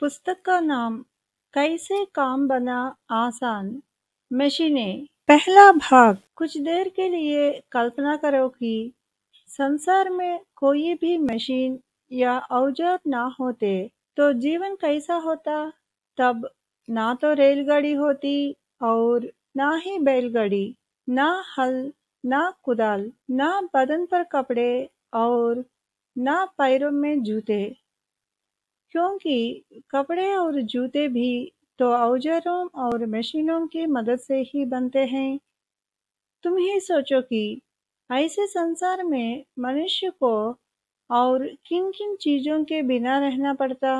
पुस्तक का नाम कैसे काम बना आसान मशीनें। पहला भाग, कुछ देर के लिए कल्पना करो कि संसार में कोई भी मशीन या औज़ार ना होते तो जीवन कैसा होता। तब ना तो रेलगाड़ी होती और ना ही बैलगाड़ी, ना हल, ना कुदाल, ना बदन पर कपड़े और ना पैरों में जूते। क्योंकि कपड़े और जूते भी तो औजारों और मशीनों की मदद से ही बनते हैं। तुम ही सोचो कि ऐसे संसार में मनुष्य को और किन किन चीज़ों के बिना रहना पड़ता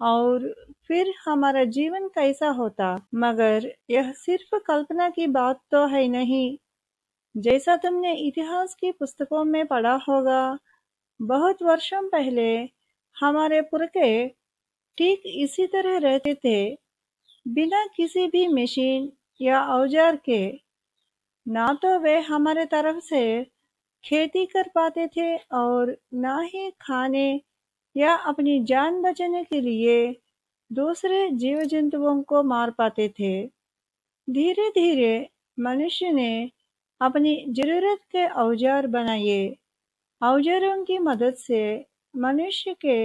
और फिर हमारा जीवन कैसा होता। मगर यह सिर्फ़ कल्पना की बात तो है नहीं। जैसा तुमने इतिहास की पुस्तकों में पढ़ा होगा, बहुत वर्षों पहले हमारे पुरखे ठीक इसी तरह रहते थे, बिना किसी भी मशीन या औज़ार के। ना तो वे हमारे तरफ़ से खेती कर पाते थे और ना ही खाने या अपनी जान बचाने के लिए दूसरे जीव जंतुओं को मार पाते थे। धीरे धीरे मनुष्य ने अपनी ज़रूरत के औज़ार बनाए। औजारों की मदद से मनुष्य के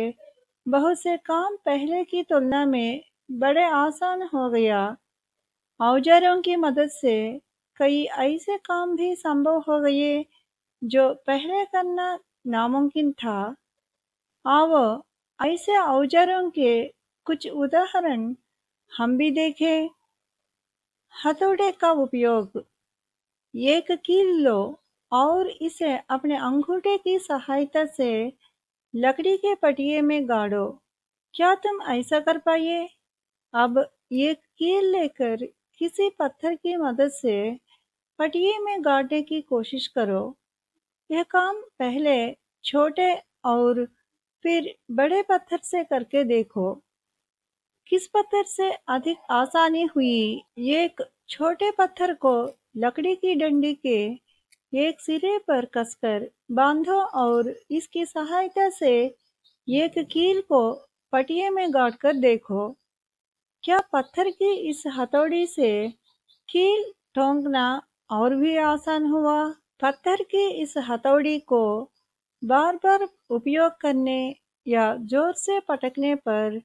बहुत से काम पहले की तुलना में बड़े आसान हो गया। औजारों की मदद से कई ऐसे काम भी संभव हो गए जो पहले करना नामुमकिन था। आओ ऐसे औजारों के कुछ उदाहरण हम भी देखें। हथौड़े का उपयोग। एक कील लो और इसे अपने अंगूठे की सहायता से लकड़ी के पटिए में गाड़ो। क्या तुम ऐसा कर पाइए? अब एक कील लेकर किसी पत्थर की मदद से पटिए में गाड़ने की कोशिश करो। यह काम पहले छोटे और फिर बड़े पत्थर से करके देखो। किस पत्थर से अधिक आसानी हुई? एक छोटे पत्थर को लकड़ी की डंडी के एक सिरे पर कसकर बांधो और इसकी सहायता से एक कील को पटिए में गाड़ कर देखो। क्या पत्थर की इस हथौड़ी से कील ठोंकना और भी आसान हुआ? पत्थर की इस हथौड़ी को बार बार उपयोग करने या ज़ोर से पटकने पर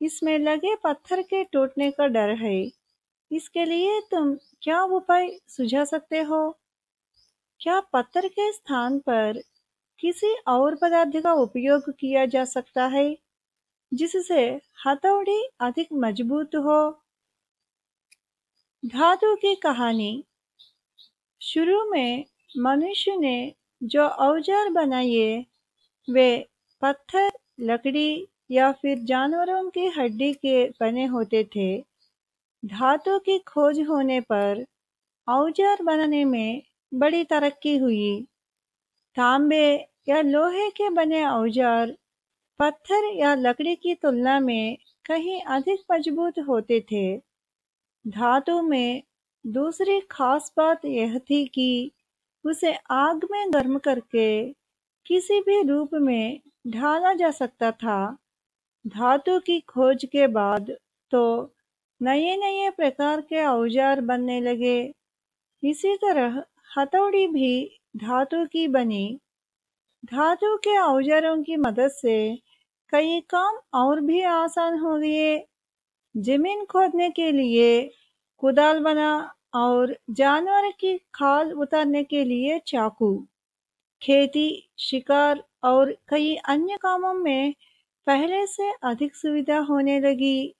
इसमें लगे पत्थर के टूटने का डर है। इसके लिए तुम क्या उपाय सुझा सकते हो? क्या पत्थर के स्थान पर किसी और पदार्थ का उपयोग किया जा सकता है, जिससे हथौड़ी अधिक मज़बूत हो? धातु की कहानी। शुरू में मनुष्य ने जो औज़ार बनाए, वे पत्थर, लकड़ी या फिर जानवरों की हड्डी के बने होते थे। धातु की खोज होने पर औज़ार बनाने में बड़ी तरक्की हुई। तांबे या लोहे के बने औज़ार, पत्थर या लकड़ी की तुलना में कहीं अधिक मज़बूत होते थे। धातु में दूसरी खास बात यह थी कि उसे आग में गर्म करके किसी भी रूप में ढाला जा सकता था। धातु की खोज के बाद तो नए नए प्रकार के औज़ार बनने लगे। इसी तरह हथौड़ी भी धातु की बनी। धातु के औजारों की मदद से कई काम और भी आसान हो गए। ज़मीन खोदने के लिए कुदाल बना और जानवर की खाल उतारने के लिए चाकू। खेती, शिकार और कई अन्य कामों में पहले से अधिक सुविधा होने लगी।